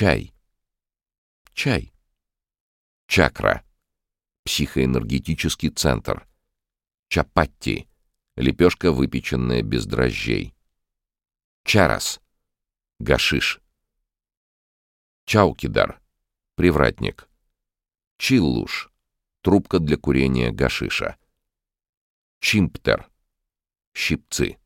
Чай. Чай. Чакра. Психоэнергетический центр. Чапатти. Лепешка, выпеченная без дрожжей. Чарас. Гашиш. Чаукидар. Привратник. Чиллуш. Трубка для курения гашиша. Чимптер. Щипцы.